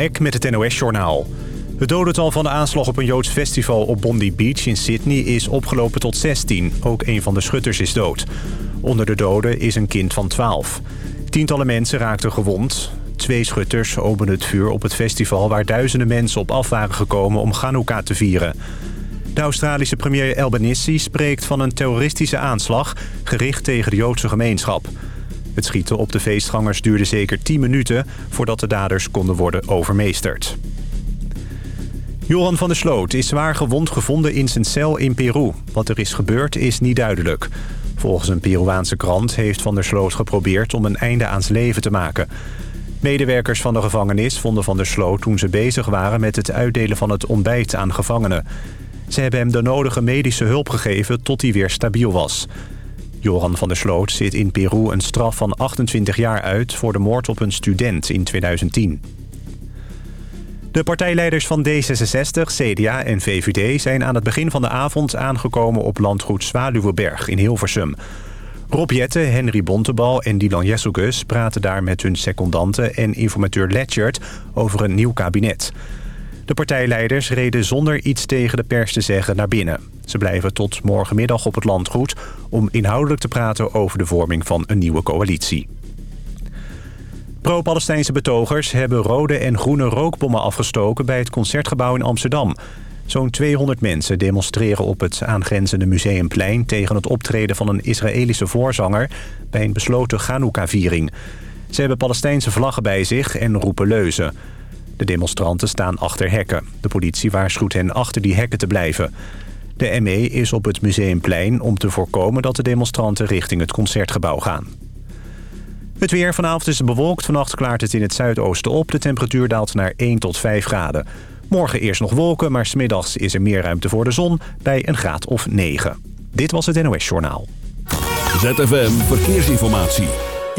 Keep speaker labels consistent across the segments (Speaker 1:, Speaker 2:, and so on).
Speaker 1: Eck met het NOS-journaal. Het dodental van de aanslag op een Joods festival op Bondi Beach in Sydney is opgelopen tot 16. Ook een van de schutters is dood. Onder de doden is een kind van 12. Tientallen mensen raakten gewond. Twee schutters openden het vuur op het festival... waar duizenden mensen op af waren gekomen om Hanukkah te vieren. De Australische premier Albanese spreekt van een terroristische aanslag... gericht tegen de Joodse gemeenschap. Het schieten op de feestgangers duurde zeker 10 minuten... voordat de daders konden worden overmeesterd. Johan van der Sloot is zwaar gewond gevonden in zijn cel in Peru. Wat er is gebeurd is niet duidelijk. Volgens een Peruaanse krant heeft van der Sloot geprobeerd om een einde aan zijn leven te maken. Medewerkers van de gevangenis vonden van der Sloot toen ze bezig waren met het uitdelen van het ontbijt aan gevangenen. Ze hebben hem de nodige medische hulp gegeven tot hij weer stabiel was. Johan van der Sloot zit in Peru een straf van 28 jaar uit voor de moord op een student in 2010. De partijleiders van D66, CDA en VVD zijn aan het begin van de avond aangekomen op landgoed Zwaluweberg in Hilversum. Rob Jette, Henry Bontebal en Dylan Jesselgus praten daar met hun secondanten en informateur Letchert over een nieuw kabinet. De partijleiders reden zonder iets tegen de pers te zeggen naar binnen. Ze blijven tot morgenmiddag op het landgoed om inhoudelijk te praten over de vorming van een nieuwe coalitie. Pro-Palestijnse betogers hebben rode en groene rookbommen afgestoken bij het Concertgebouw in Amsterdam. Zo'n 200 mensen demonstreren op het aangrenzende Museumplein... tegen het optreden van een Israëlische voorzanger bij een besloten Chanukka-viering. Ze hebben Palestijnse vlaggen bij zich en roepen leuzen. De demonstranten staan achter hekken. De politie waarschuwt hen achter die hekken te blijven. De ME is op het Museumplein om te voorkomen dat de demonstranten richting het Concertgebouw gaan. Het weer vanavond is bewolkt. Vannacht klaart het in het zuidoosten op. De temperatuur daalt naar 1 tot 5 graden. Morgen eerst nog wolken, maar smiddags is er meer ruimte voor de zon... bij een graad of 9. Dit was het NOS Journaal.
Speaker 2: ZFM Verkeersinformatie.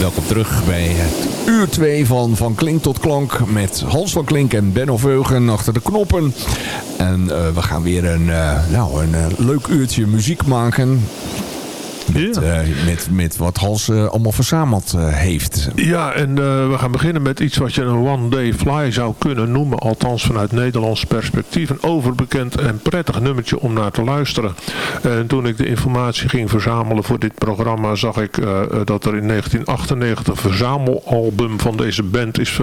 Speaker 3: Welkom terug bij het uur 2 van Van Klink tot Klank met Hans van Klink en Benno Veugen achter de knoppen. En uh, we gaan weer een, uh, nou, een uh, leuk uurtje muziek maken. Met, ja. uh, met, met wat Hans uh, allemaal verzameld uh, heeft.
Speaker 4: Ja, en we gaan beginnen met iets wat je een one day fly zou kunnen noemen. Althans vanuit Nederlands perspectief. Een overbekend en prettig nummertje om naar te luisteren. En toen ik de informatie ging verzamelen voor dit programma... zag ik dat er in 1998 een verzamelalbum van deze band is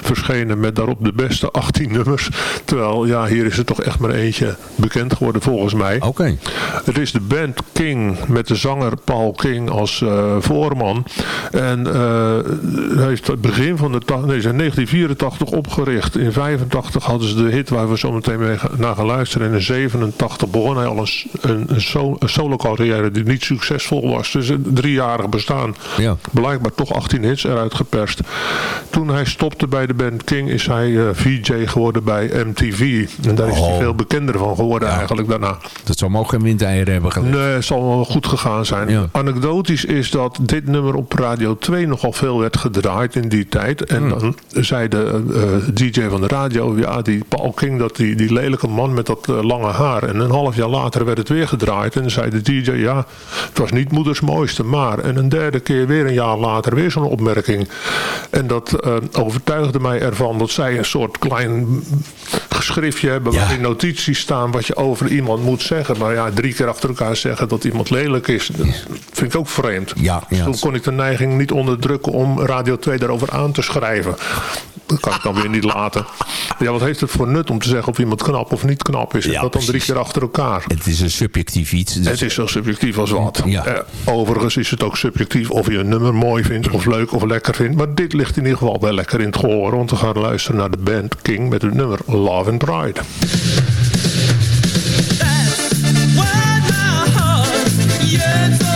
Speaker 4: verschenen... met daarop de beste 18 nummers. Terwijl, ja, hier is er toch echt maar eentje bekend geworden volgens mij.
Speaker 3: Oké. Okay.
Speaker 4: Het is de band King met de zang Paul King als uh, voorman. En uh, hij is het begin van de... Nee, zijn 1984 opgericht. In 85 hadden ze de hit waar we zo meteen mee naar gaan luisteren. En in 87 begon hij al een, een, een, so, een solo carrière die niet succesvol was. Dus een driejarig bestaan.
Speaker 3: Ja.
Speaker 4: Blijkbaar toch 18 hits eruit geperst. Toen hij stopte bij de band King is hij uh, VJ geworden bij MTV. En daar is hij veel bekender van geworden ja. eigenlijk daarna.
Speaker 3: Dat zou mogen geen windeieren hebben gelegd.
Speaker 4: Nee, het zal wel goed gegaan zijn.
Speaker 3: Ja.
Speaker 4: Anekdotisch is dat dit nummer op Radio 2 nogal veel werd gedraaid in die tijd. En
Speaker 3: Hmm.
Speaker 4: dan zei de uh, DJ van de radio, ja, die Paul King, dat die, die lelijke man met dat uh, lange haar. En een half jaar later werd het weer gedraaid. En dan zei de DJ, ja, het was niet moeders mooiste, maar. En een derde keer weer een jaar later weer zo'n opmerking. En dat uh, overtuigde mij ervan dat zij een soort klein geschriftje hebben...
Speaker 3: Ja.
Speaker 4: waarin notities staan wat je over iemand moet zeggen. Maar ja, drie keer achter elkaar zeggen dat iemand lelijk is... dat vind ik ook vreemd.
Speaker 3: Ja, ja.
Speaker 4: Toen kon ik de neiging niet onderdrukken om Radio 2 daarover aan te schrijven. Dat kan ik dan weer niet laten. Ja, wat heeft het voor nut om te zeggen of iemand knap of niet knap is?
Speaker 3: Ja,
Speaker 4: dat dan drie keer achter elkaar.
Speaker 3: Het is een subjectief iets. dus-
Speaker 4: Het is zo subjectief als wat.
Speaker 3: Ja.
Speaker 4: Eh, overigens is het ook subjectief of je een nummer mooi vindt of leuk of lekker vindt. Maar dit ligt in ieder geval wel lekker in het gehoor. Want we gaan luisteren naar de band King met het nummer Love and Pride.
Speaker 5: Love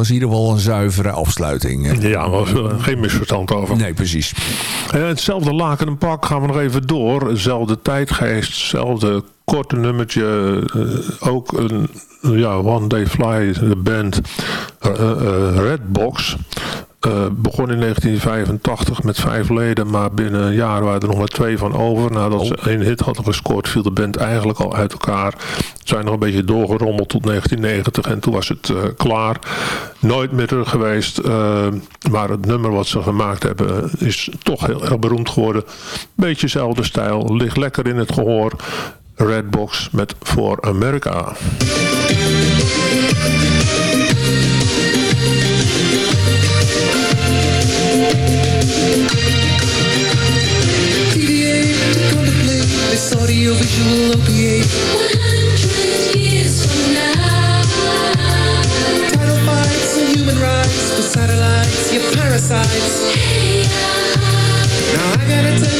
Speaker 3: was in ieder geval een zuivere afsluiting.
Speaker 4: Ja, was uh, geen misverstand over.
Speaker 3: Nee, precies.
Speaker 4: Uh, hetzelfde laken en pak gaan we nog even door. Hetzelfde tijdgeest, hetzelfde korte nummertje. Uh, ook een ja, One Day Fly, de band Redbox. Uh, begon in 1985 met vijf leden, maar binnen een jaar waren er nog maar twee van over. Nadat ze één hit hadden gescoord, viel de band eigenlijk al uit elkaar. Ze zijn nog een beetje doorgerommeld tot 1990 en toen was het uh, klaar. Nooit meer terug geweest, uh, maar het nummer wat ze gemaakt hebben is toch heel erg beroemd geworden. Beetje dezelfde stijl, ligt lekker in het gehoor. Redbox met For America.
Speaker 6: Audiovisual opiate. 100 years from now. And human rights, the satellites, your parasites. Hey, uh, now I gotta tell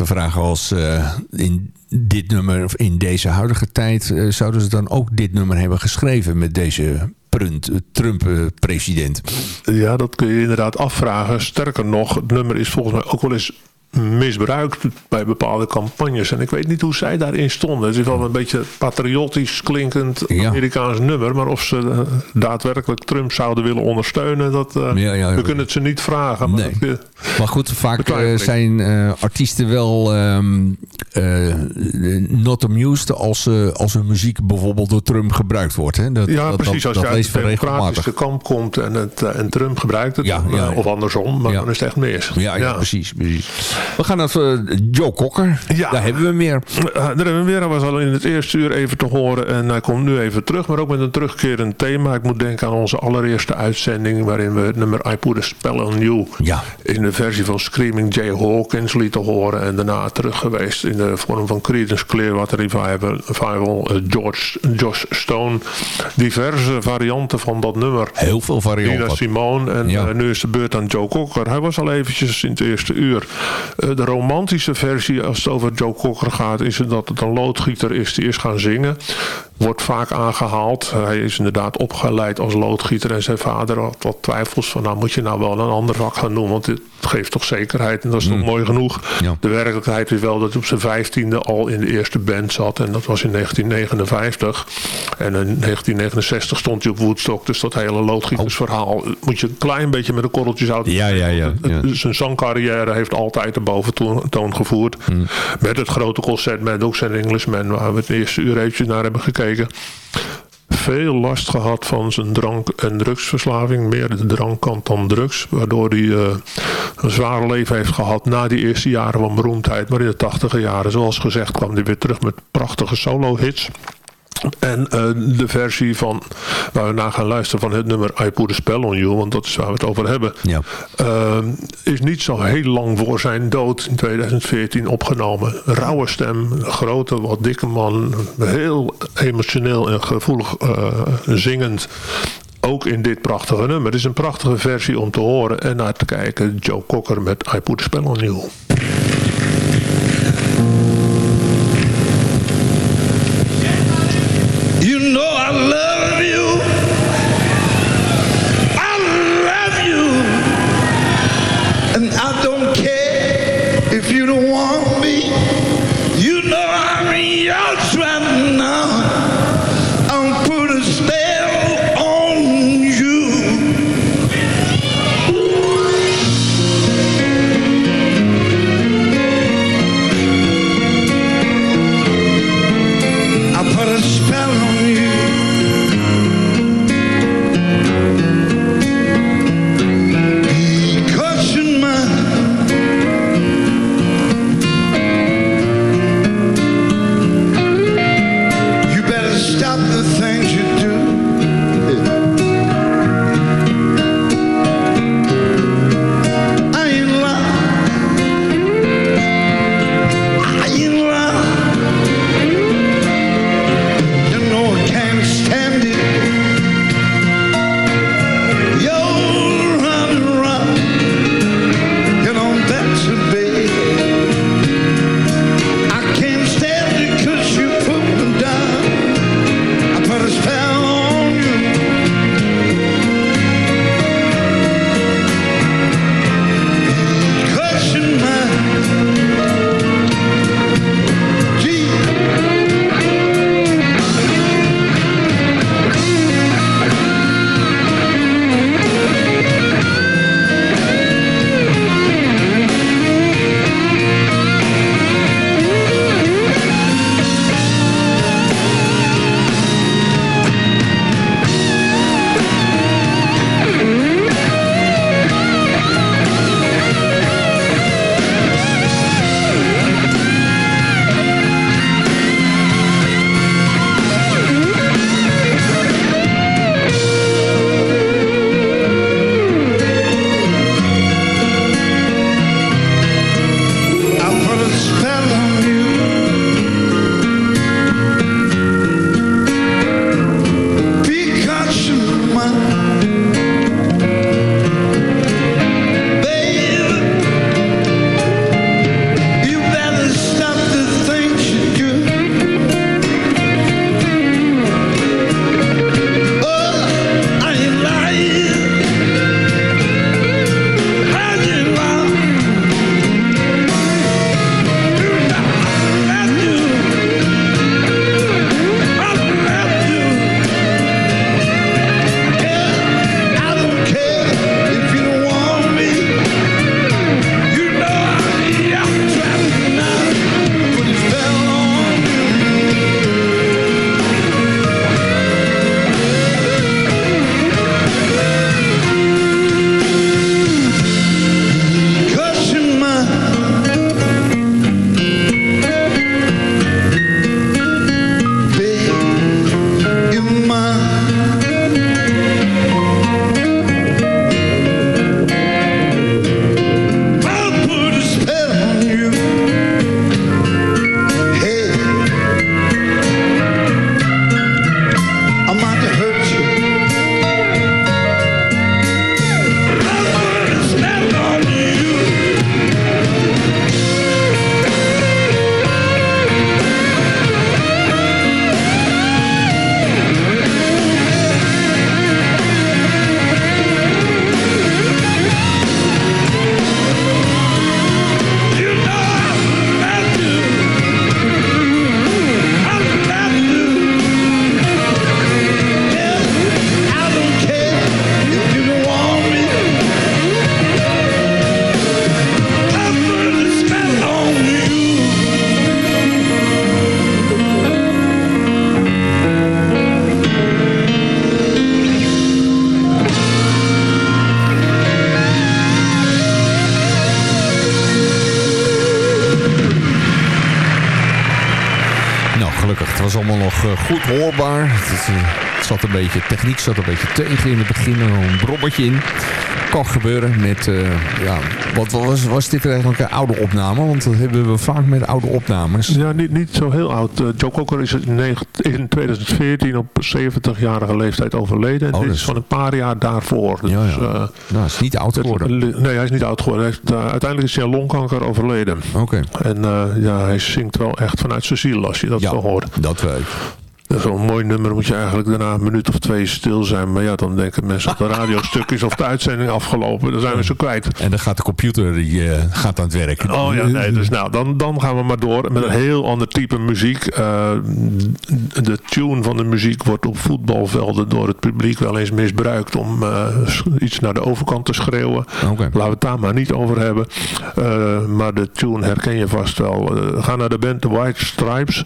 Speaker 3: Te vragen als uh, in dit nummer, of in deze huidige tijd, uh, zouden ze dan ook dit nummer hebben geschreven met deze Trump-president?
Speaker 4: Ja, dat kun je inderdaad afvragen. Sterker nog, het nummer is volgens mij ook wel eens misbruikt bij bepaalde campagnes. En ik weet niet hoe zij daarin stonden. Het is wel een beetje patriotisch klinkend Amerikaans nummer. Maar of ze daadwerkelijk Trump zouden willen ondersteunen, dat, uh, ja, ja, we kunnen het ze niet vragen. Maar,
Speaker 3: nee. Maar goed, vaak uh, zijn artiesten wel um, not amused als, als hun muziek bijvoorbeeld door Trump gebruikt wordt. Hè?
Speaker 4: Dat, ja, precies. als je uit het democratische kamp komt en, het, en Trump gebruikt het, of andersom, maar dan is het echt mis.
Speaker 3: Ja, precies. precies. We gaan naar Joe Cocker. Ja. Daar hebben we meer.
Speaker 4: Daar hebben we meer. Hij was al in het eerste uur even te horen. En hij komt nu even terug. Maar ook met een terugkerend thema. Ik moet denken aan onze allereerste uitzending. Waarin we het nummer I Put a Spell on You.
Speaker 3: Ja.
Speaker 4: In de versie van Screaming Jay Hawkins lieten horen. En daarna terug geweest in de vorm van Creedence Clearwater Revival. Uh, George, Josh Stone. Diverse varianten van dat nummer.
Speaker 3: Heel veel varianten.
Speaker 4: Nina Simone. En ja. nu is de beurt aan Joe Cocker. Hij was al eventjes in het eerste uur. Eh, de romantische versie, als het over Joe Cocker gaat, is dat het een loodgieter is die is gaan zingen wordt vaak aangehaald. Hij is inderdaad opgeleid als loodgieter en zijn vader had wat twijfels van nou moet je nou wel een ander vak gaan doen want dit geeft toch zekerheid en dat is mm. toch mooi genoeg.
Speaker 3: Ja.
Speaker 4: De werkelijkheid is wel dat hij op zijn vijftiende al in de eerste band zat en dat was in 1959 en in 1969 stond hij op Woodstock dus dat hele loodgietersverhaal moet je een klein beetje met de korreltjes uit.
Speaker 3: Ja, ja, ja,
Speaker 4: ja. Zijn zangcarrière heeft altijd de boventoon gevoerd. Mm. Met het grote concert met ook zijn Englishman waar we het eerste uur eventjes naar hebben gekeken veel last gehad van zijn drank- en drugsverslaving. Meer de drankkant dan drugs. Waardoor hij uh, een zware leven heeft gehad na die eerste jaren van beroemdheid. Maar in de tachtige jaren, zoals gezegd, kwam hij weer terug met prachtige solo-hits. En uh, de versie van, waar we naar gaan luisteren van het nummer I Put a Spell on You, want dat is waar we het over hebben,
Speaker 3: ja.
Speaker 4: uh, is niet zo heel lang voor zijn dood in 2014 opgenomen. Rauwe stem, grote, wat dikke man, heel emotioneel en gevoelig uh, zingend. Ook in dit prachtige nummer. Het is een prachtige versie om te horen en naar te kijken. Joe Cocker met I Put a Spell on You.
Speaker 3: Het, eh, het zat een beetje, techniek zat een beetje tegen in het begin. Een brommertje in. Kan gebeuren met, eh, ja, wat was, was dit eigenlijk een oude opname? Want dat hebben we vaak met oude opnames.
Speaker 4: Ja, niet, niet zo heel oud. Eh, Joe Cocker is in, negen- in 2014 op 70-jarige leeftijd overleden. En
Speaker 3: Oh,
Speaker 4: dit is van een paar jaar daarvoor. Dus,
Speaker 3: Ja, ja. Nou, het is niet oud geworden.
Speaker 4: nee, hij is niet oud geworden. Hij heeft, uiteindelijk is hij aan longkanker overleden.
Speaker 3: Oké.
Speaker 4: En ja, hij zingt wel echt vanuit zijn ziel als je dat
Speaker 3: Ja,
Speaker 4: zo hoort.
Speaker 3: dat weet.
Speaker 4: Zo'n mooi nummer moet je eigenlijk daarna een minuut of twee stil zijn. Maar ja, dan denken mensen dat de radiostuk is of de uitzending afgelopen. Dan zijn we ze kwijt.
Speaker 3: En dan gaat de computer die, eh, gaat aan het werk.
Speaker 4: Oh ja, nee, dus nou, dan, dan gaan we maar door met een heel ander type muziek. Eh, de tune van de muziek wordt op voetbalvelden door het publiek wel eens misbruikt om eh, iets naar de overkant te schreeuwen. Laten we het daar maar niet over hebben. Maar de tune herken je vast wel. Ga naar de band The White Stripes.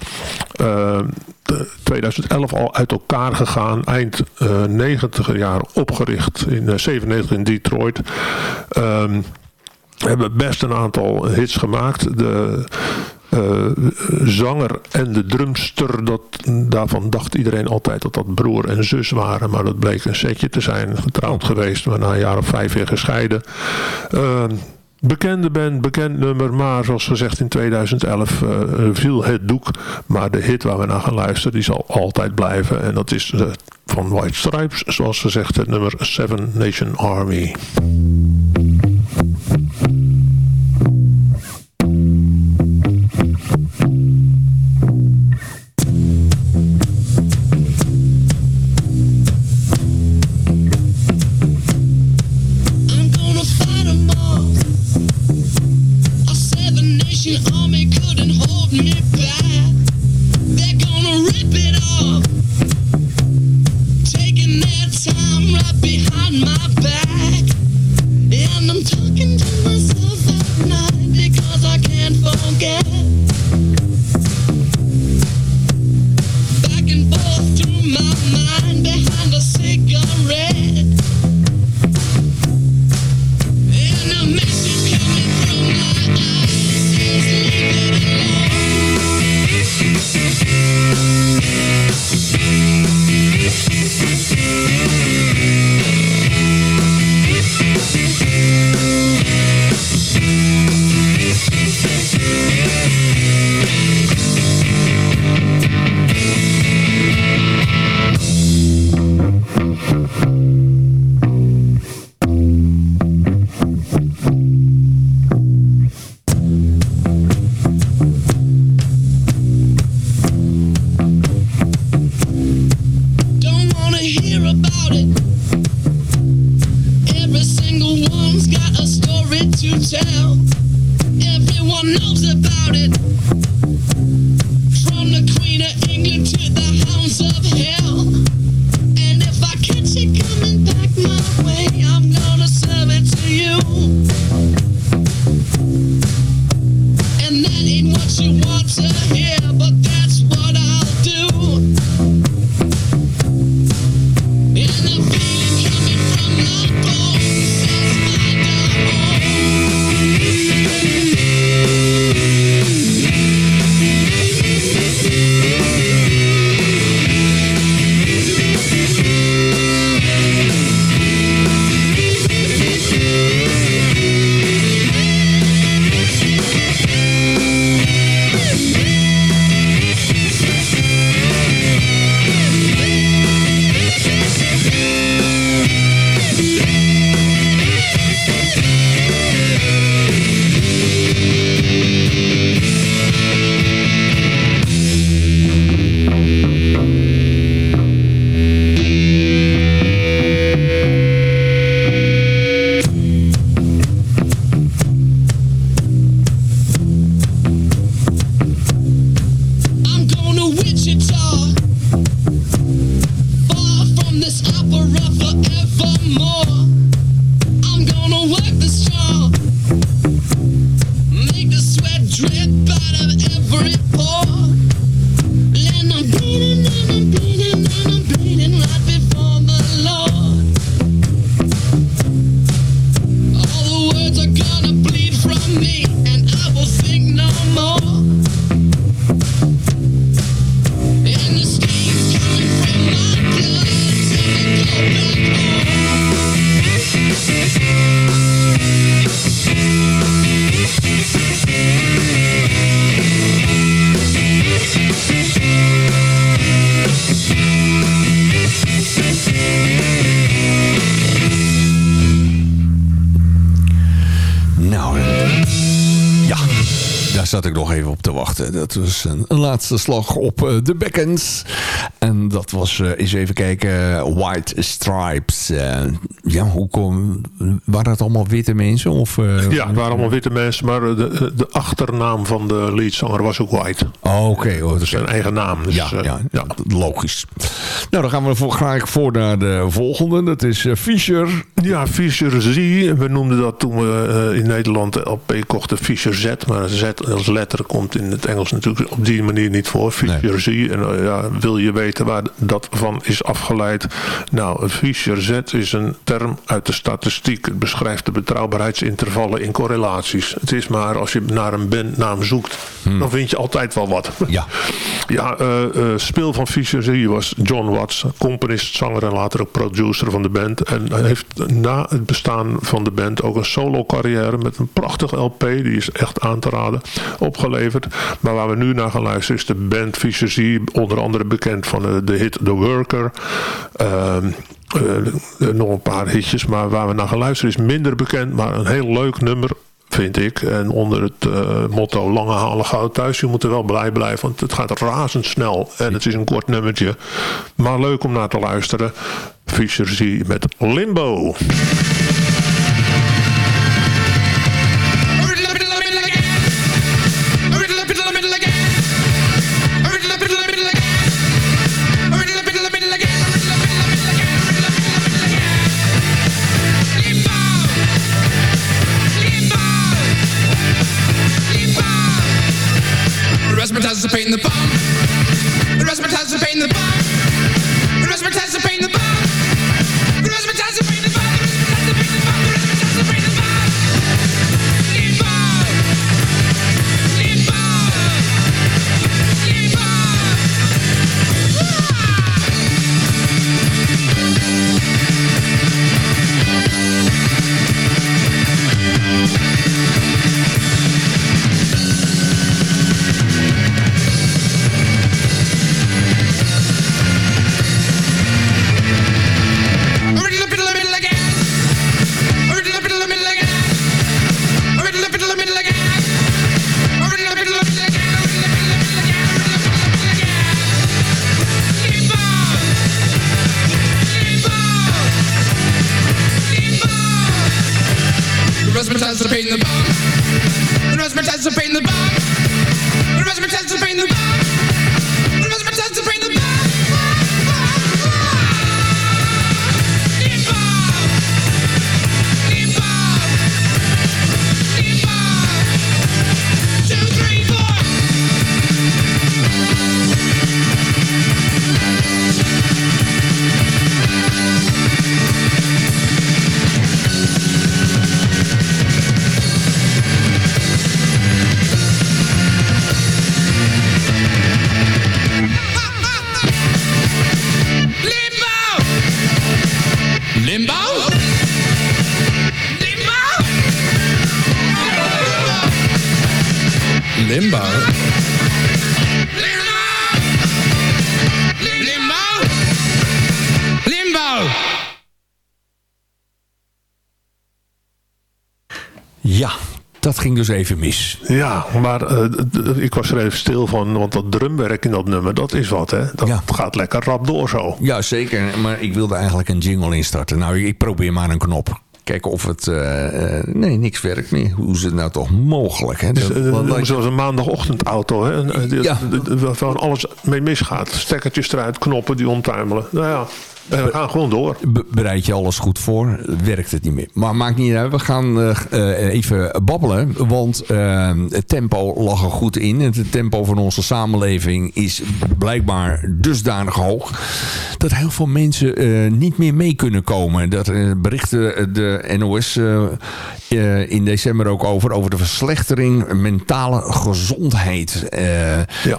Speaker 4: Eh, de- 2011 al uit elkaar gegaan. Eind eh 90 jaar opgericht. In eh, 97 in Detroit. Ehm, hebben best een aantal hits gemaakt. De eh, zanger en de drumster, dat, daarvan dacht iedereen altijd dat dat broer en zus waren. Maar dat bleek een setje te zijn. Getrouwd geweest, maar na een jaar of vijf weer gescheiden. Ehm, Bekende band, bekend nummer, maar zoals gezegd in 2011 eh, viel het doek. Maar de hit waar we naar gaan luisteren, die zal altijd blijven. En dat is eh, van White Stripes, zoals gezegd, het nummer Seven Nation Army.
Speaker 5: child. Everyone knows about it.
Speaker 3: Even op te wachten. Dat was een, een laatste slag op eh, de bekkens. En dat was, eh, eens even kijken, White Stripes. Eh, ja, hoe kom, waren dat allemaal witte mensen? Of,
Speaker 4: Ja, het waren allemaal witte mensen, maar de, de achternaam van de leadzanger was ook White.
Speaker 3: Oh, Oké, oh, dat is
Speaker 4: Zijn eigen naam. Dus,
Speaker 3: ja, ja, ja, logisch. Nou, dan gaan we voor, graag voor naar de volgende. Dat is Fischer.
Speaker 4: Ja, Fischer Z. We noemden dat toen we in Nederland de LP kochten Fischer Z. Maar Z als letter komt in het Engels natuurlijk op die manier niet voor. Fischer Z. En eh, ja, wil je weten waar dat van is afgeleid? Nou, een Fischer Z is een term uit de statistiek. Het beschrijft de betrouwbaarheidsintervallen in correlaties. Het is maar als je naar een bandnaam zoekt, dan vind je altijd wel wat.
Speaker 3: Ja.
Speaker 4: Ja, eh, speel van Fischer Z was John Watts, componist, zanger en later ook producer van de band. En hij heeft na het bestaan van de band ook een solo carrière met een prachtig LP, die is echt aan te raden, Maar waar we nu naar gaan luisteren is de band Fischer Z, onder andere bekend van eh, de hit The Worker. Ehm, eh, nog een paar hitjes, maar waar we naar gaan luisteren is minder bekend, maar een heel leuk nummer vind ik. En onder het eh, motto lange halen goud thuis. Je moet er wel blij blijven, want het gaat razendsnel. En het is een kort nummertje. Maar leuk om naar te luisteren. Fischer Z met Limbo.
Speaker 7: Participating in the bomb. The rest participating in the bomb. The rest participating in the bomb.
Speaker 3: Dat ging dus even mis.
Speaker 4: Ja, maar eh, ik was er even stil van, want dat drumwerk in dat nummer, dat is wat hè. Dat
Speaker 3: Ja.
Speaker 4: gaat lekker rap door zo.
Speaker 3: Ja, zeker. Maar ik wilde eigenlijk een jingle instarten. Nou, ik probeer maar een knop. Kijken of het... eh, eh, nee, niks werkt meer. Hoe is het nou toch mogelijk? Hè?
Speaker 4: Dus,
Speaker 3: Dat-
Speaker 4: eh,
Speaker 3: wat-
Speaker 4: noemen
Speaker 3: wat-
Speaker 4: ze als een maandagochtendauto. Hè?
Speaker 3: Ja.
Speaker 4: Waarvan alles mee misgaat. Stekkertjes eruit, knoppen die omtuimelen. Nou ja, we gaan gewoon door.
Speaker 3: Be- bereid je alles goed voor, werkt het niet meer. Maar maakt niet uit, we gaan eh, eh, even babbelen. Want eh, het tempo lag er goed in. Het tempo van onze samenleving is blijkbaar dusdanig hoog... dat heel veel mensen niet meer mee kunnen komen. Dat berichten de NOS in december ook over... over de verslechtering mentale gezondheid.
Speaker 4: Ja.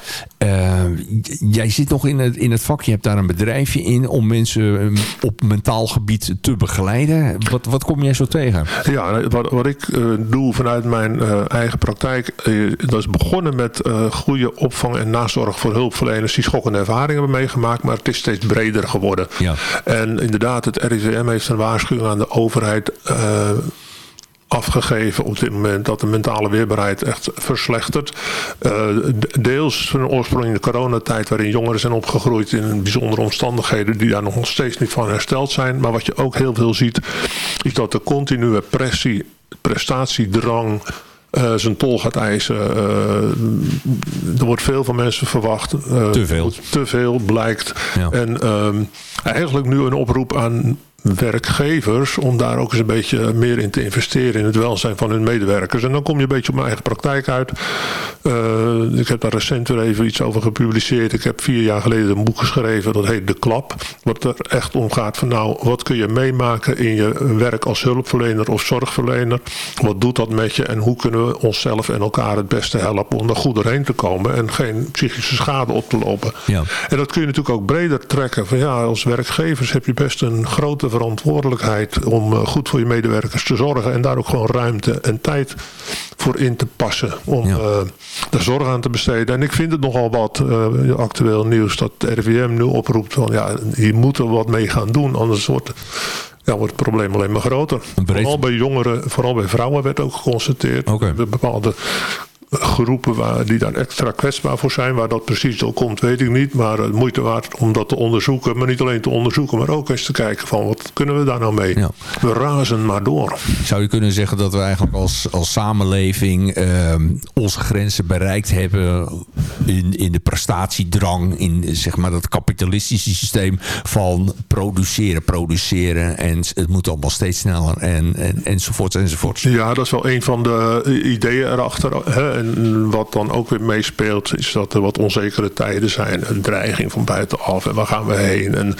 Speaker 3: jij zit nog in het, in het vak. Je hebt daar een bedrijfje in om mensen eh, op mentaal gebied te begeleiden. Wat, wat kom jij zo tegen?
Speaker 4: Ja, wat, wat ik eh, doe vanuit mijn eh, eigen praktijk, eh, dat is begonnen met goede opvang en nazorg voor hulpverleners die schokkende ervaringen hebben meegemaakt, maar het is steeds breder geworden.
Speaker 3: Ja.
Speaker 4: En inderdaad, het RIVM heeft een waarschuwing aan de overheid afgegeven op dit moment dat de mentale weerbaarheid echt verslechtert. Eh, deels van oorsprong in de coronatijd waarin jongeren zijn opgegroeid in bijzondere omstandigheden die daar nog steeds niet van hersteld zijn. Maar wat je ook heel veel ziet is dat de continue pressie, prestatiedrang eh, zijn tol gaat eisen. Eh, er wordt veel van mensen verwacht.
Speaker 3: Te veel.
Speaker 4: Te veel blijkt.
Speaker 3: Ja.
Speaker 4: En ehm, eigenlijk nu een oproep aan werkgevers om daar ook eens een beetje meer in te investeren in het welzijn van hun medewerkers. En dan kom je een beetje op mijn eigen praktijk uit. Eh, ik heb daar recent weer even iets over gepubliceerd. Ik heb vier jaar geleden een boek geschreven, dat heet De Klap. Wat er echt om gaat van nou, wat kun je meemaken in je werk als hulpverlener of zorgverlener? Wat doet dat met je en hoe kunnen we onszelf en elkaar het beste helpen om er goed doorheen te komen en geen psychische schade op te lopen?
Speaker 3: Ja.
Speaker 4: En dat kun je natuurlijk ook breder trekken. Van ja, als werkgevers heb je best een grote verantwoordelijkheid om eh, goed voor je medewerkers te zorgen. En daar ook gewoon ruimte en tijd voor in te passen. Om
Speaker 3: Ja.
Speaker 4: eh, daar zorg aan te besteden. En ik vind het nogal wat eh, actueel nieuws dat de RIVM nu oproept van ja, hier moeten we wat mee gaan doen. Anders wordt, ja, wordt het probleem alleen maar groter.
Speaker 3: breed-
Speaker 4: Vooral bij jongeren, vooral bij vrouwen werd ook geconstateerd. Bij bepaalde groepen waar, die daar extra kwetsbaar voor zijn. Waar dat precies door komt, weet ik niet. Maar het moeite waard om dat te onderzoeken. Maar niet alleen te onderzoeken, maar ook eens te kijken van wat kunnen we daar nou mee?
Speaker 3: Ja.
Speaker 4: We razen maar door.
Speaker 3: Zou je kunnen zeggen dat we eigenlijk als, als samenleving ehm, onze grenzen bereikt hebben in, in de prestatiedrang, in zeg maar dat kapitalistische systeem van produceren, produceren en het moet allemaal steeds sneller en, en, enzovoorts enzovoorts.
Speaker 4: Ja, dat is wel een van de eh, ideeën erachter. Hè. En wat dan ook weer meespeelt, is dat er wat onzekere tijden zijn. Een dreiging van buitenaf. En waar gaan we heen? En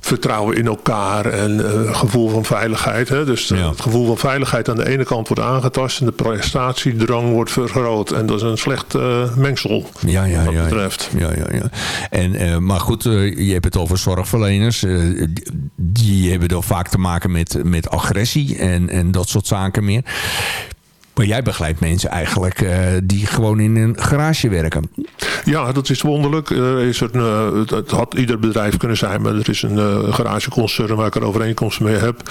Speaker 4: vertrouwen in elkaar en eh, gevoel van veiligheid. Hè. Dus
Speaker 3: Ja.
Speaker 4: het gevoel van veiligheid aan de ene kant wordt aangetast en de prestatiedrang wordt vergroot. En dat is een slecht eh, mengsel
Speaker 3: Ja, ja,
Speaker 4: wat dat
Speaker 3: ja.
Speaker 4: betreft.
Speaker 3: Ja, ja, ja. En, eh, maar goed, je hebt het over zorgverleners. die, die hebben dan vaak te maken met, met agressie en, en dat soort zaken meer. Maar jij begeleidt mensen eigenlijk eh, die gewoon in een garage werken.
Speaker 4: Ja, dat is wonderlijk. Er is een, eh, het- had ieder bedrijf kunnen zijn, maar er is een eh, garageconcern waar ik een overeenkomst mee heb.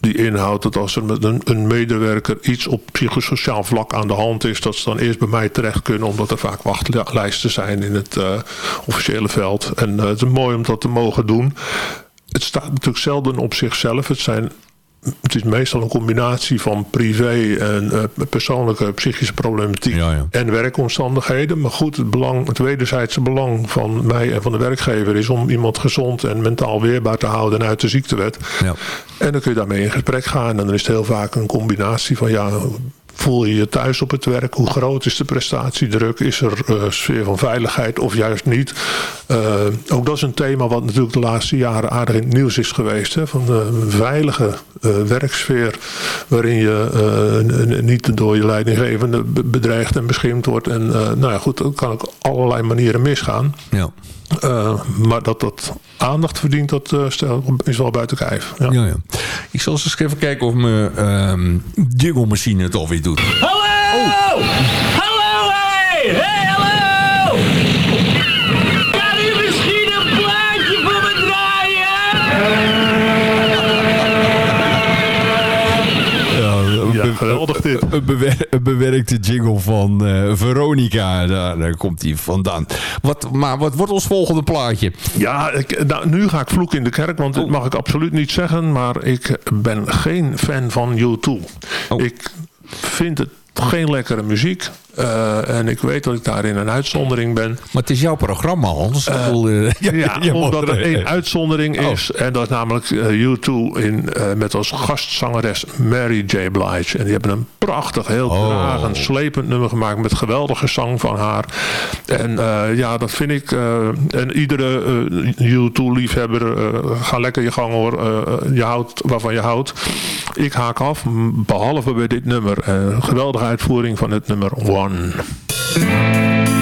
Speaker 4: Die inhoudt dat als er met een, een medewerker iets op psychosociaal vlak aan de hand is, dat ze dan eerst bij mij terecht kunnen, omdat er vaak wachtlijsten zijn in het officiële veld. En het is mooi om dat te mogen doen. Het staat natuurlijk zelden op zichzelf. Het zijn het is meestal een combinatie van privé en eh, persoonlijke psychische problematiek
Speaker 3: Ja, ja.
Speaker 4: en werkomstandigheden. Maar goed, het, belang, het wederzijdse belang van mij en van de werkgever is om iemand gezond en mentaal weerbaar te houden en uit de ziektewet.
Speaker 3: Ja.
Speaker 4: En dan kun je daarmee in gesprek gaan. En dan is het heel vaak een combinatie van ja. Voel je je thuis op het werk? Hoe groot is de prestatiedruk? Is er eh, sfeer van veiligheid of juist niet? Eh, ook dat is een thema wat natuurlijk de laatste jaren aardig in het nieuws is geweest. Hè? Van de veilige eh, werksfeer waarin je niet door je leidinggevende be- bedreigd en beschimd wordt. En nou ja, goed, dat kan op allerlei manieren misgaan.
Speaker 3: Ja.
Speaker 4: Eh, maar dat dat aandacht verdient, dat eh, stel, is wel buiten kijf. Ja.
Speaker 3: Ja, ja. Ik zal eens even kijken of mijn ehm jingle machine het alweer doet.
Speaker 8: Hallo! Hallo, hey! Hey,
Speaker 4: geweldig dit.
Speaker 3: Een, bewer- een bewerkte jingle van eh, Veronica. Daar, daar komt hij vandaan. Wat, maar wat wordt ons volgende plaatje?
Speaker 4: Ja, ik, nou, nu ga ik vloeken in de kerk, want dit mag ik absoluut niet zeggen. Maar ik ben geen fan van U2.
Speaker 3: Oh.
Speaker 4: Ik vind het geen lekkere muziek. Eh, en ik weet dat ik daarin een uitzondering ben.
Speaker 3: Maar het is jouw programma, Hans. Ik bedoel, eh,
Speaker 4: Ja, omdat
Speaker 3: er
Speaker 4: één uitzondering
Speaker 3: Oh.
Speaker 4: is. En dat is namelijk eh, U2 in, eh, met als gastzangeres Mary J. Blige. En die hebben een prachtig, heel
Speaker 3: Oh.
Speaker 4: dragend, slepend nummer gemaakt. Met geweldige zang van haar. En eh, ja, dat vind ik. eh, en iedere eh, U2-liefhebber, eh, ga lekker je gang hoor. Eh, je houdt waarvan je houdt. Ik haak af, behalve bij dit nummer. Eh, geweldige uitvoering van het nummer One.
Speaker 5: Is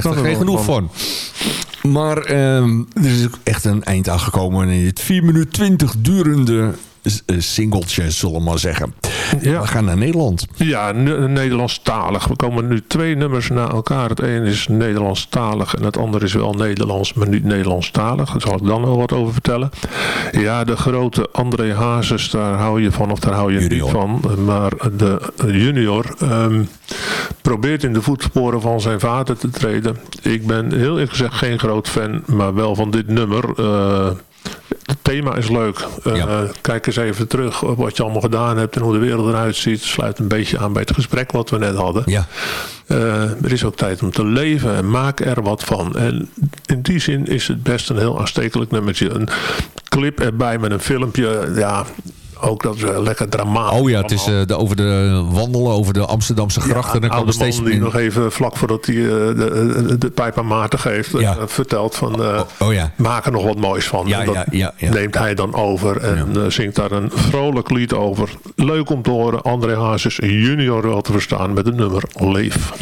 Speaker 3: krijgt er geen genoeg van. Maar ehm, er is ook echt een eind aangekomen in dit 4 minuten 20 durende eh, singeltje, zullen we maar zeggen.
Speaker 4: Ja.
Speaker 3: We gaan naar Nederland.
Speaker 4: Ja, ne- Nederlandstalig. We komen nu twee nummers na elkaar. Het een is Nederlandstalig en het andere is wel Nederlands, maar niet Nederlandstalig. Daar zal ik dan wel wat over vertellen. Ja, de grote André Hazes, daar hou je van of daar hou je
Speaker 3: Junior.
Speaker 4: niet van. Maar de junior ehm, probeert in de voetsporen van zijn vader te treden. Ik ben heel eerlijk gezegd geen groot fan, maar wel van dit nummer. Eh, het thema is leuk.
Speaker 3: Ja.
Speaker 4: Kijk eens even terug op wat je allemaal gedaan hebt en hoe de wereld eruit ziet. Sluit een beetje aan bij het gesprek wat we net hadden.
Speaker 3: Ja,
Speaker 4: Eh, er is ook tijd om te leven en maak er wat van. En in die zin is het best een heel aanstekelijk nummertje. Een clip erbij met een filmpje. Ja, ook dat is eh, lekker dramatisch.
Speaker 3: Oh ja, het is eh, de, over de wandelen over de Amsterdamse grachten.
Speaker 4: Ja,
Speaker 3: dan
Speaker 4: oude
Speaker 3: steeds
Speaker 4: die nog even vlak voordat hij eh, de, de, de pijp aan Maarten geeft, eh,
Speaker 3: Ja.
Speaker 4: vertelt van eh,
Speaker 3: Oh, oh ja.
Speaker 4: maak er nog wat moois van.
Speaker 3: Ja,
Speaker 4: En dat
Speaker 3: ja, ja, ja.
Speaker 4: neemt hij dan over en eh, zingt daar een vrolijk lied over. Leuk om te horen. André Hazes junior wel te verstaan met het nummer Leef.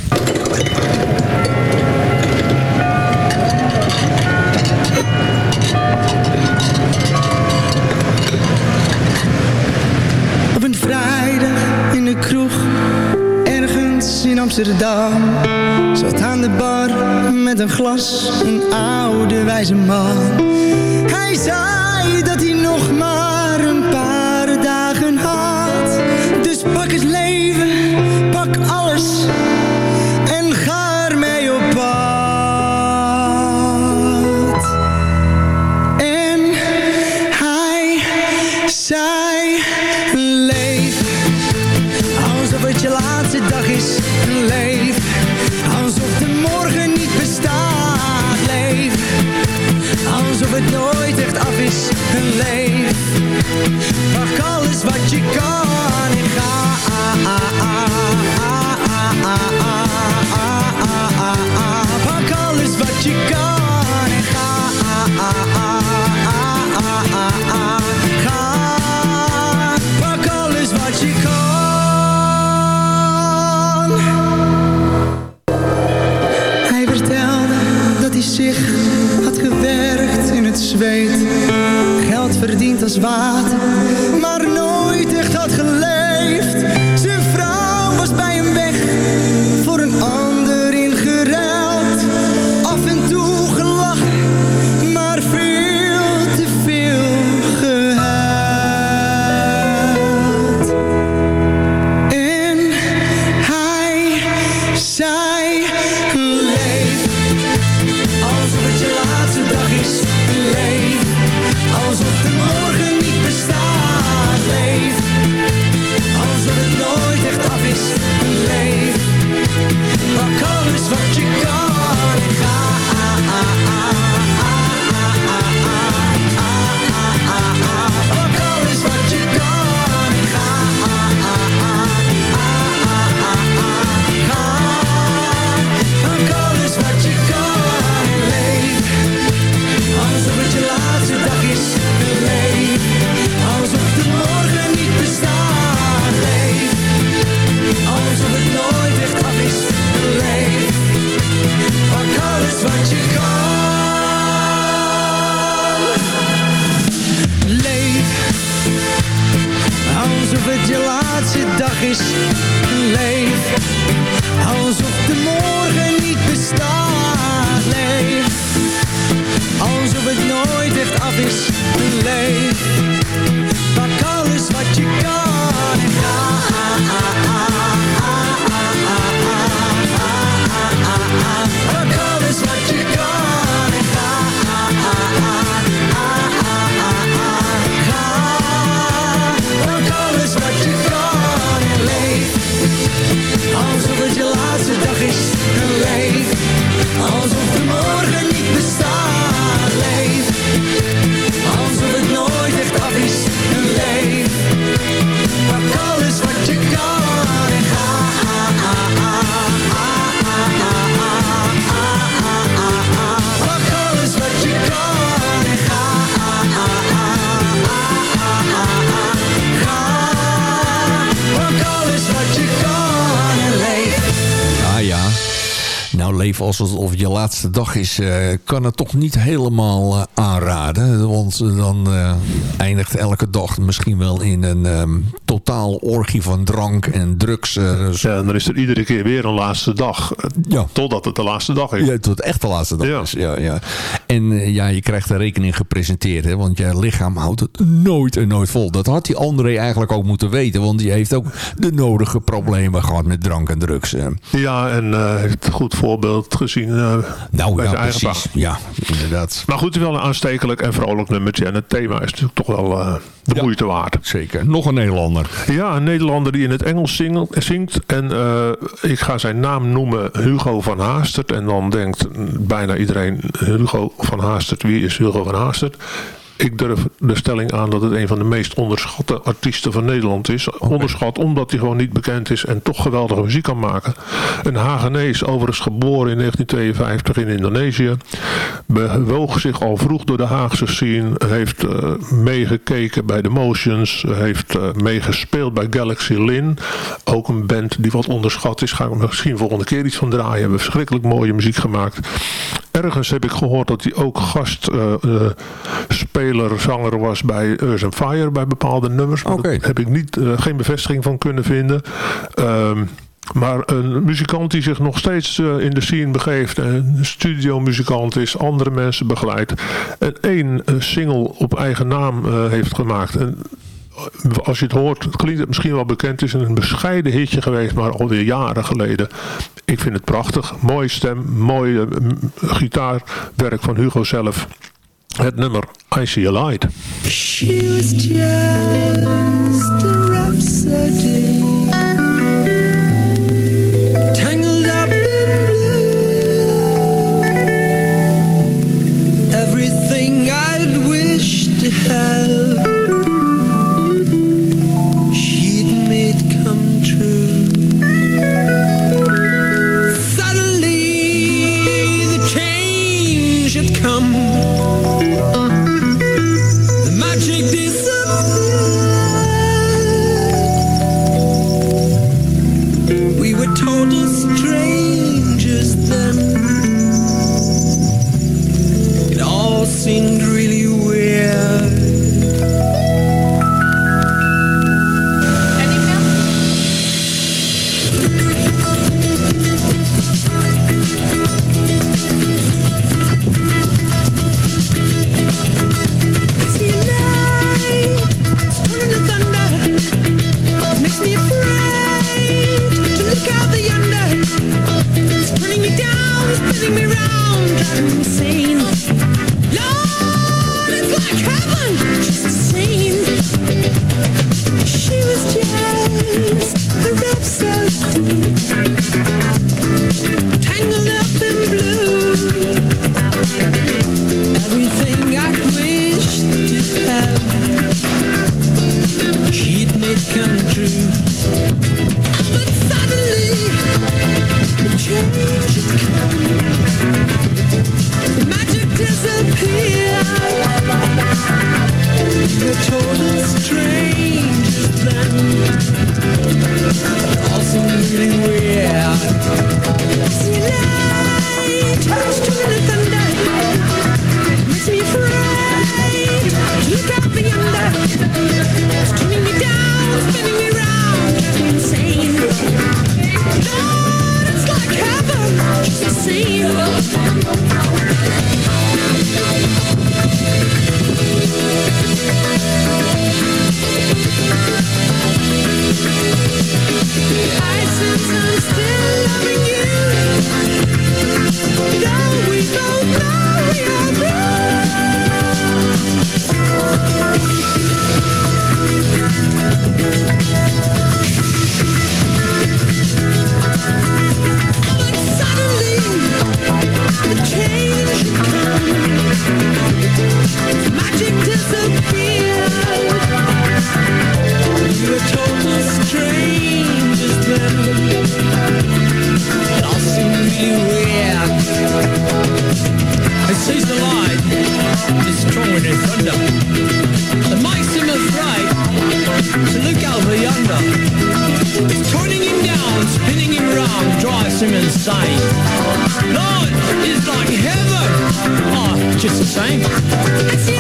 Speaker 9: Zat aan de bar met een glas, een oude wijze man. Hij zei dat hij nog maar die zich had gewerkt in het zweet. Geld verdiend als water, maar nooit Pak alles Alsof het je laatste dag is,
Speaker 3: eh, kan het toch niet helemaal eh, aanraden. Want eh, dan eindigt elke dag misschien wel in een ehm, totaal orgie van drank en drugs. eh,
Speaker 4: Ja, en dan is er iedere keer weer een laatste dag. eh,
Speaker 3: Ja.
Speaker 4: Totdat het de laatste dag is.
Speaker 3: Ja, tot het echt de laatste dag
Speaker 4: Ja.
Speaker 3: is. Ja, ja. En eh, ja, je krijgt de rekening gepresenteerd. Hè, want je lichaam houdt het nooit en nooit vol. Dat had die André eigenlijk ook moeten weten. Want die heeft ook de nodige problemen gehad met drank en drugs.
Speaker 4: Ja, en heeft een goed voorbeeld gezien uh,
Speaker 3: Nou
Speaker 4: bij
Speaker 3: ja,
Speaker 4: zijn eigen
Speaker 3: precies.
Speaker 4: pa.
Speaker 3: Ja, inderdaad.
Speaker 4: Maar goed, wel een aanstekelijk en vrolijk nummertje. En het thema is natuurlijk toch wel de
Speaker 3: Ja.
Speaker 4: moeite waard.
Speaker 3: Zeker. Nog een Nederlander.
Speaker 4: Ja, een Nederlander die in het Engels zingt. En eh, ik ga zijn naam noemen Hugo van Haastert. En dan denkt bijna iedereen Hugo van Haastert. Wie is Hugo van Haastert? Ik durf de stelling aan dat het een van de meest onderschatte artiesten van Nederland is. Onderschat omdat hij gewoon niet bekend is en toch geweldige muziek kan maken. Een Hagenees, overigens geboren in 1952 in Indonesië. Bewoog zich al vroeg door de Haagse scene. Heeft eh, meegekeken bij The Motions. Heeft eh, meegespeeld bij Galaxy Lin. Ook een band die wat onderschat is. Ga ik misschien volgende keer iets van draaien. Hebben verschrikkelijk mooie muziek gemaakt. Ergens heb ik gehoord dat hij ook gastspeler, zanger was bij Earth and Fire. Bij bepaalde nummers. Maar. Daar heb ik niet, eh, geen bevestiging van kunnen vinden. Ehm, maar een muzikant die zich nog steeds eh, in de scene begeeft. En een studiomuzikant is. Andere mensen begeleidt. En één eh, single op eigen naam eh, heeft gemaakt. En als je het hoort, klinkt het misschien wel bekend. Het is een bescheiden hitje geweest, maar alweer jaren geleden. Ik vind het prachtig. Mooie stem, mooi eh, gitaarwerk van Hugo zelf. Het nummer I See a Light.
Speaker 5: Just the
Speaker 10: same.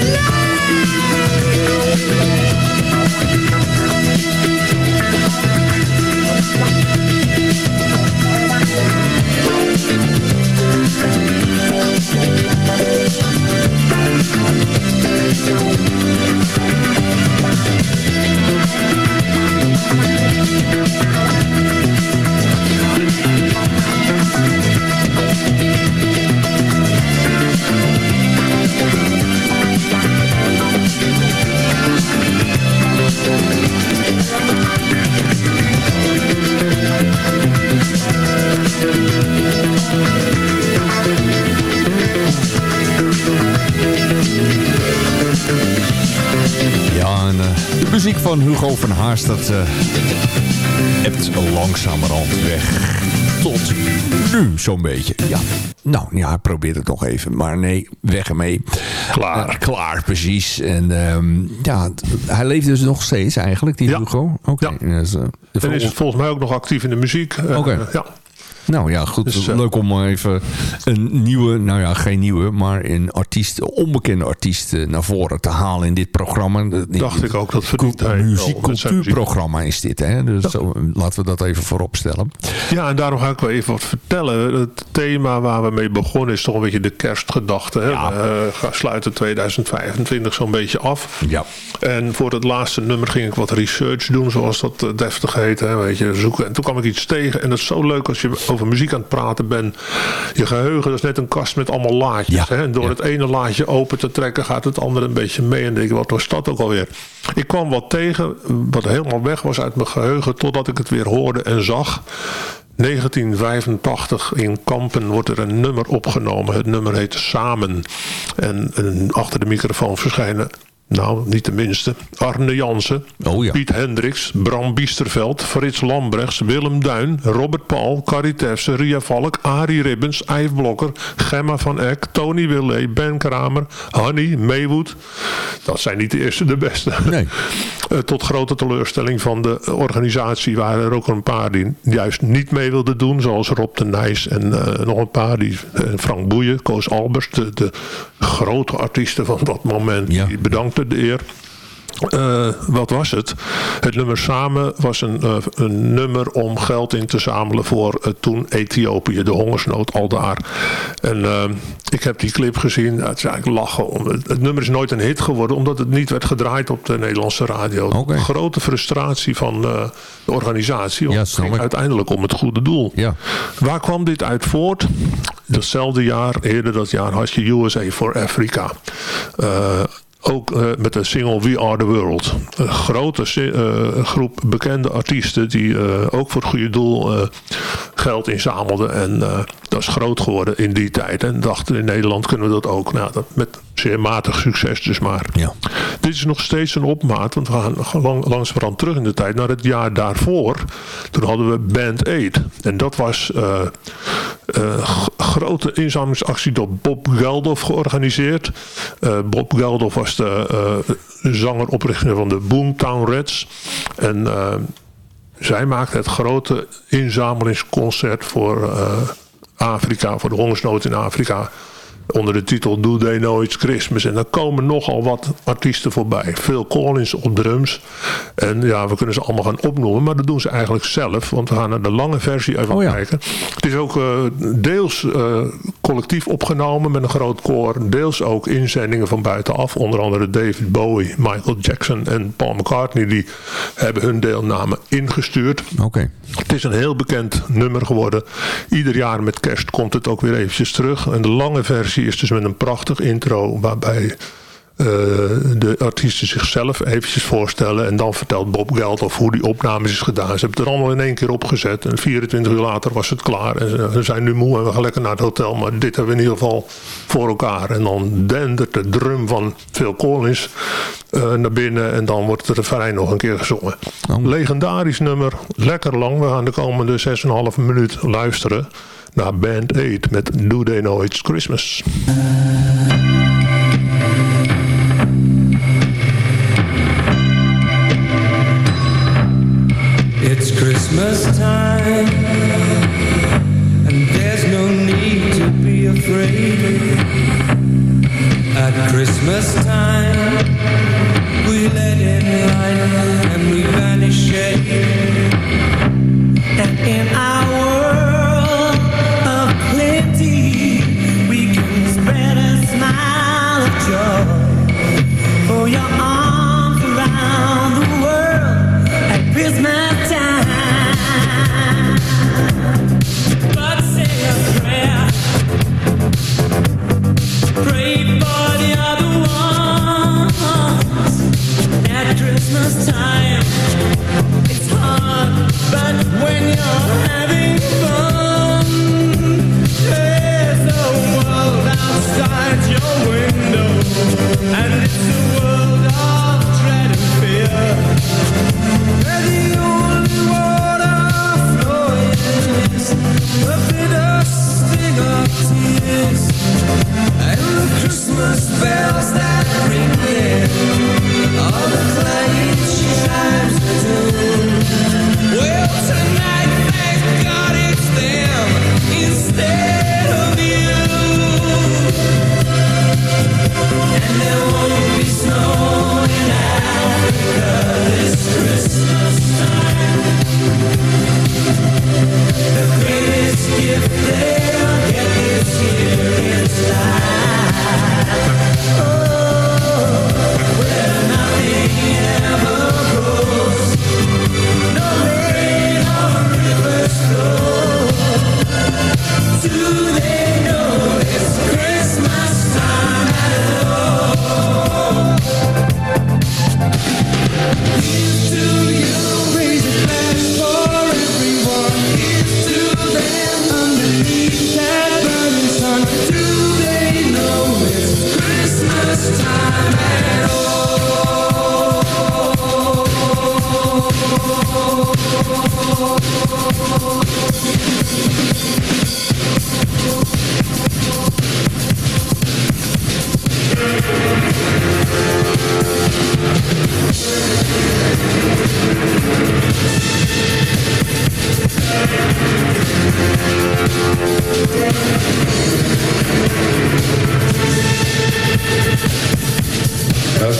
Speaker 3: Muziek van Hugo van Haast, dat uh, hebt langzamerhand weg. Tot nu, zo'n beetje. Ja, nou ja, probeer het nog even. Maar nee, weg ermee. Klaar. klaar, precies. En ehm, ja, hij leeft dus nog steeds eigenlijk, die Hugo. Oké. dus, eh,
Speaker 4: En is
Speaker 3: vol-
Speaker 4: volgens mij ook nog actief in de muziek. Eh,
Speaker 3: Oké.
Speaker 4: eh, ja.
Speaker 3: Nou ja, goed.
Speaker 4: Dus, eh,
Speaker 3: leuk om even een nieuwe, nou ja, geen nieuwe, maar een artiest, onbekende artiest eh, naar voren te halen in dit programma.
Speaker 4: Dacht ik ook, dat verdient hij
Speaker 3: cultuurprogramma is dit, hè? Dus zo, laten we dat even voorop stellen.
Speaker 4: Ja, en daarom ga ik wel even wat vertellen. Het thema waar we mee begonnen is toch een beetje de kerstgedachte. Hè? We eh, gaan sluiten 2025 zo'n beetje af.
Speaker 3: Ja.
Speaker 4: En voor het laatste nummer ging ik wat research doen, zoals dat eh, deftig heet. Hè? Weet je, zoeken. En toen kwam ik iets tegen. En dat is zo leuk als je over muziek aan het praten bent. Je geheugen dat is net een kast met allemaal laadjes. Hè? En door het ene laadje open te trekken gaat het andere een beetje mee. En denk ik, wat was dat ook alweer? Ik kwam wat tegen wat helemaal weg was uit mijn geheugen. Totdat ik het weer hoorde en zag. 1985 in Kampen wordt er een nummer opgenomen. Het nummer heet Samen. En, en achter de microfoon verschijnen, nou niet de minste, Arne Jansen, Piet Hendricks, Bram Biesterveld, Frits Lambrechts, Willem Duin, Robert Paul, Carrie Ria Valk, Arie Ribbens, Yves Blokker, Gemma van Eck, Tony Willey, Ben Kramer, Hanny, Maywood. Dat zijn niet de eerste de beste.
Speaker 3: Nee.
Speaker 4: Eh, Tot grote teleurstelling van de organisatie waren er ook een paar die juist niet mee wilden doen. Zoals Rob de Nijs en eh, nog een paar. Die, eh, Frank Boeien, Koos Albers. De, de grote artiesten van dat moment. Die de eer. Eh, wat was het? Het nummer Samen was een, eh, een nummer om geld in te zamelen voor eh, toen Ethiopië, de hongersnood al daar. En ik heb die clip gezien. Het is eigenlijk lachen. Om- Het, het nummer is nooit een hit geworden omdat het niet werd gedraaid op de Nederlandse radio. Grote frustratie van de organisatie. Het ging uiteindelijk om het goede doel. Waar kwam dit uit voort? Datzelfde jaar, eerder dat jaar, had je USA for Africa. Ook eh, met de single We Are The World. Een grote eh, groep bekende artiesten die eh, ook voor het goede doel geld inzamelden. En dat is groot geworden in die tijd. En dachten in Nederland kunnen we dat ook. Nou, dat met zeer matig succes dus maar. Dit is nog steeds een opmaat. Want we gaan lang, langzamerhand terug in de tijd naar het jaar daarvoor. Toen hadden we Band Aid. En dat was grote inzamelingsactie door Bob Geldof georganiseerd. Bob Geldof was de eh, zanger oprichter van de Boomtown Reds. En eh, zij maakte het grote inzamelingsconcert voor eh, Afrika, voor de hongersnood in Afrika. Onder de titel Do They Know It's Christmas. En daar komen nogal wat artiesten voorbij. Phil Collins op drums. En ja, we kunnen ze allemaal gaan opnoemen. Maar dat doen ze eigenlijk zelf. Want we gaan naar de lange versie even kijken. Het is ook eh, deels eh, collectief opgenomen met een groot koor. Deels ook inzendingen van buitenaf. Onder andere David Bowie, Michael Jackson en Paul McCartney. Die hebben hun deelname ingestuurd.
Speaker 3: Oké.
Speaker 4: Het is een heel bekend nummer geworden. Ieder jaar met kerst komt het ook weer eventjes terug. En de lange versie is dus met een prachtig intro waarbij eh, de artiesten zichzelf eventjes voorstellen. En dan vertelt Bob Geldof hoe die opnames is gedaan. Ze hebben het er allemaal in één keer opgezet. En 24 uur later was het klaar. En ze zijn nu moe en we gaan lekker naar het hotel. Maar dit hebben we in ieder geval voor elkaar. En dan dendert de drum van Phil Collins eh, naar binnen. En dan wordt het refrein nog een keer gezongen. Legendarisch nummer. Lekker lang. We gaan de komende 6,5 minuut luisteren naar Band 8 met Do They Know It's Christmas.
Speaker 5: It's Christmas time And there's no need to be afraid At Christmas time Christmas time. It's hard, but when you're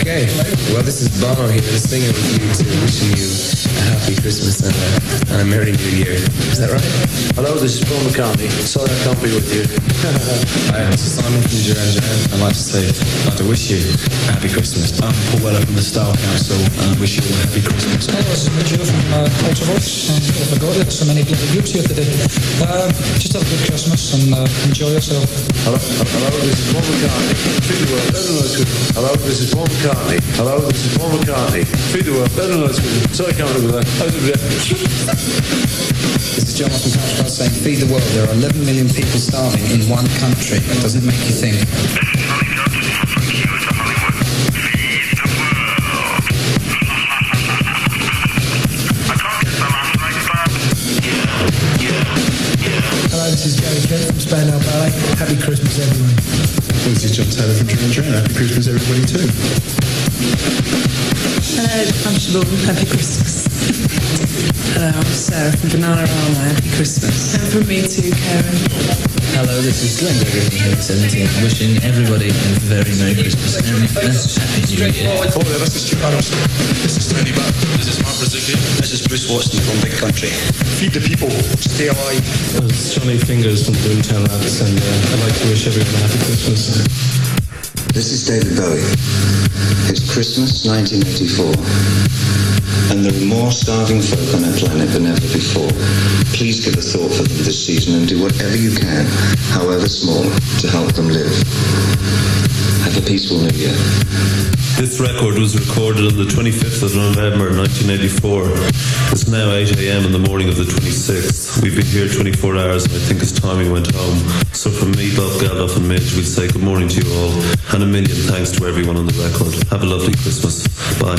Speaker 11: Okay, well, this is Bono here, singing with you too, wishing you a happy Christmas and a, and a Merry New Year. Is that right?
Speaker 12: Hello, this is Paul McCartney. Sorry I can't be with you.
Speaker 11: Hi, this is Simon from Duran Duran. I'd like to say, I'd like to wish you a happy Christmas.
Speaker 13: I'm Paul Weller from the Style Council and I wish you a happy Christmas.
Speaker 14: Hello, this is Mitchell from uh, Culture Voice. Um, I forgot it, so many bloody groups here today. Um, just have a good Christmas and uh, enjoy yourself.
Speaker 12: Hello, hello, this is Paul McCartney. Feed the world, better know it's good. Hello, this is Paul McCartney. Hello, this is Paul McCartney. Feed the world, better know it's good. Sorry I can't remember that. Over there.
Speaker 15: This is John from Couchcraft saying, feed the world. There are 11 million people starving in one country. Does it make you think?
Speaker 14: Hello, this is Gary Kent from Spandau Ballet. Happy Christmas, everyone.
Speaker 13: This is John Taylor from Duran Duran. Happy Christmas, everybody, too.
Speaker 16: Hello, I'm Siobhan. Happy Christmas. Hello, I'm Sarah from Banana Rama. Happy Christmas. And from me too, Karen.
Speaker 17: Hello, this is Glenn Gregory from Hit 17, wishing everybody a very Merry Christmas and a Happy New Year.
Speaker 18: Oh, this is Stuart Adamson. This is Tony Butt. This is Mark Brazilian. This is Bruce Watson from Big Country. Feed the people. Stay alive.
Speaker 19: It's Johnny Fingers from Boomtown Rats, and uh, I'd like to wish everyone a happy Christmas.
Speaker 20: This is David Bowie. It's Christmas 1984. And there are more starving folk on our planet than ever before. Please give a thought for them this season and do whatever you can, however small, to help them live. Have a peaceful new year.
Speaker 21: This record was recorded on the 25th of November 1984. It's now 8 a.m. in the morning of the 26th. We've been here 24 hours and I think it's time we went home. So from me, Bob Geldof and Midge, we'll say good morning to you all and a million thanks to everyone on the record. Have a lovely Christmas. Bye.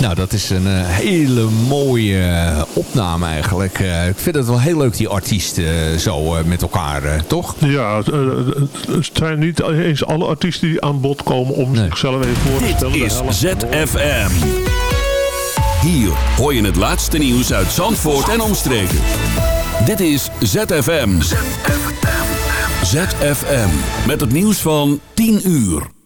Speaker 3: Nou, dat is een eh, hele mooie eh, opname eigenlijk. Eh, ik vind het wel heel leuk, die artiesten zo eh, met elkaar, eh, toch?
Speaker 4: Ja, het, het zijn niet eens alle artiesten die aan bod komen om zichzelf even voor te
Speaker 2: Dit
Speaker 4: stellen. De
Speaker 2: is ZFM. Hier hoor je het laatste nieuws uit Zandvoort en omstreken. Dit is ZFM. ZFM. Met het nieuws van 10 uur.